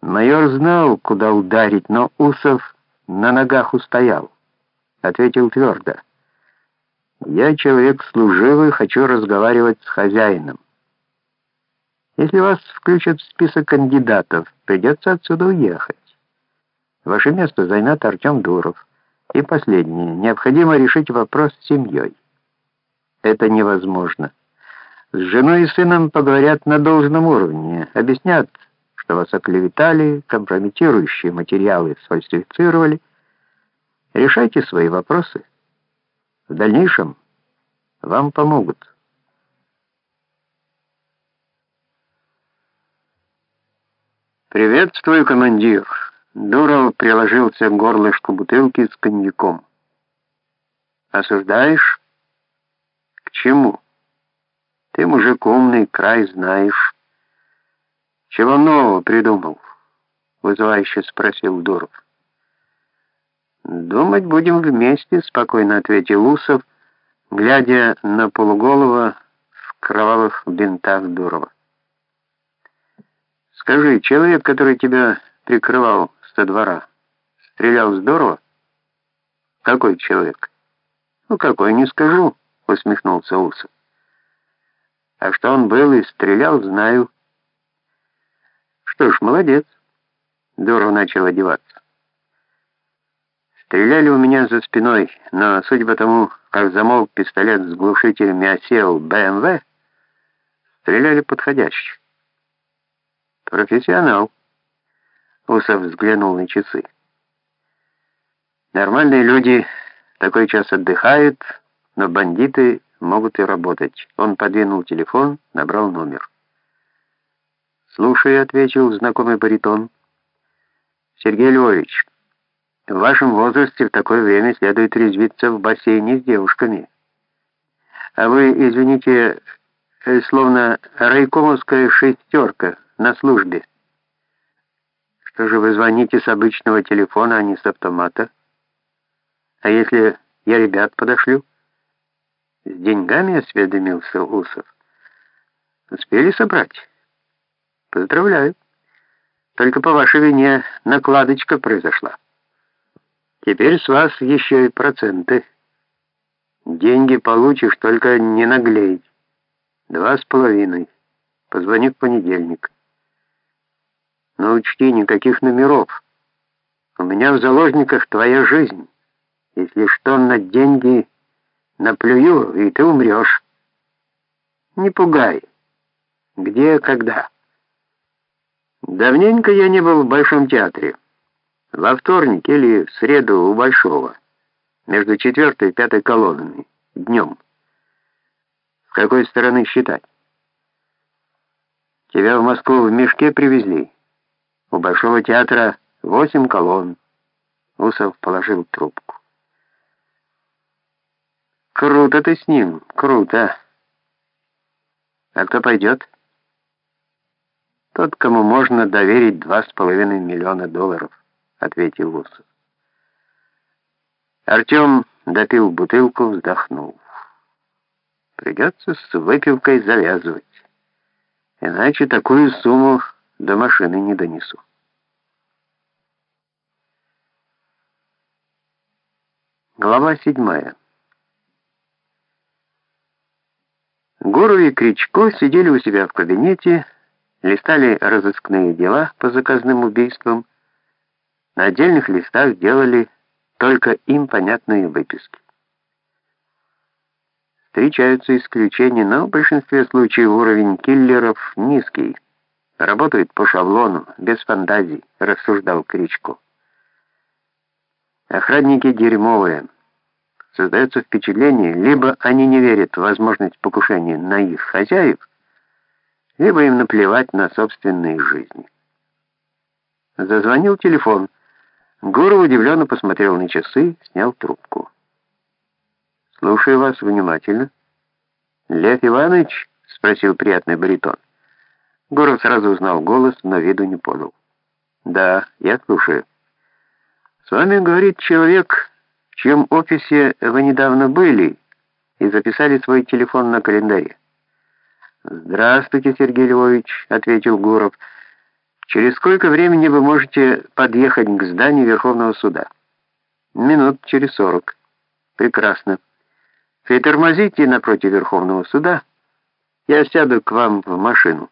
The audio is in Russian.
Майор знал, куда ударить, но Усов на ногах устоял. Ответил твердо. «Я человек служивый, хочу разговаривать с хозяином. Если вас включат в список кандидатов, придется отсюда уехать. Ваше место займет Артем Дуров. И последнее. Необходимо решить вопрос с семьей. Это невозможно. С женой и сыном поговорят на должном уровне, объяснят, что вас оклеветали, компрометирующие материалы сфальсифицировали. Решайте свои вопросы. В дальнейшем вам помогут. «Приветствую, командир!» Дуров приложился к горлышку бутылки с коньяком. «Осуждаешь? К чему? Ты мужик умный, край знаешь». «Чего нового придумал?» — вызывающе спросил Дуров. «Думать будем вместе», — спокойно ответил Усов, глядя на полуголого в кровавых бинтах Дурова. «Скажи, человек, который тебя прикрывал со двора, стрелял здорово?» «Какой человек?» «Ну, какой, не скажу», — усмехнулся Усов. «А что он был и стрелял, знаю». Что ж, молодец. Дуров начал одеваться. Стреляли у меня за спиной, но, судя по тому, как замолк пистолет с глушителями осел БМВ, стреляли подходящих. Профессионал. Усов взглянул на часы. Нормальные люди такой час отдыхают, но бандиты могут и работать. Он подвинул телефон, набрал номер. «Слушай», — ответил знакомый баритон. «Сергей Львович, в вашем возрасте в такое время следует резвиться в бассейне с девушками. А вы, извините, э, словно райкомовская шестерка на службе. Что же вы звоните с обычного телефона, а не с автомата? А если я ребят подошлю?» С деньгами осведомился Усов. «Успели собрать?» Поздравляю. Только по вашей вине накладочка произошла. Теперь с вас еще и проценты. Деньги получишь, только не наглей. Два с половиной. Позвони в понедельник. Но учти, никаких номеров. У меня в заложниках твоя жизнь. Если что, на деньги наплюю, и ты умрешь. Не пугай. Где, когда? Давненько я не был в Большом театре. Во вторник или в среду у Большого, между четвертой и пятой колоннами, днем. С какой стороны считать? Тебя в Москву в мешке привезли. У Большого театра восемь колонн. Усов положил трубку. Круто ты с ним, круто. А кто пойдет? «Тот, кому можно доверить два с половиной миллиона долларов», — ответил Усов. Артем допил бутылку, вздохнул. «Придется с выпивкой завязывать, иначе такую сумму до машины не донесу». Глава седьмая. Гуру и Кричко сидели у себя в кабинете, листали разыскные дела по заказным убийствам, на отдельных листах делали только им понятные выписки. Встречаются исключения, но в большинстве случаев уровень киллеров низкий. Работают по шаблону, без фантазий, рассуждал Кричко. Охранники дерьмовые. Создается впечатление, либо они не верят в возможность покушения на их хозяев, либо им наплевать на собственные жизни. Зазвонил телефон. Гуров удивленно посмотрел на часы, снял трубку. «Слушаю вас внимательно». «Лев Иванович?» — спросил приятный баритон. Гуров сразу узнал голос, но виду не подал. «Да, я слушаю». «С вами, — говорит человек, в чьем офисе вы недавно были и записали свой телефон на календаре». «Здравствуйте, Сергей Львович», — ответил Гуров. Через сколько времени вы можете подъехать к зданию Верховного суда? Минут через сорок. Прекрасно. Притормозите напротив Верховного суда. Я сяду к вам в машину.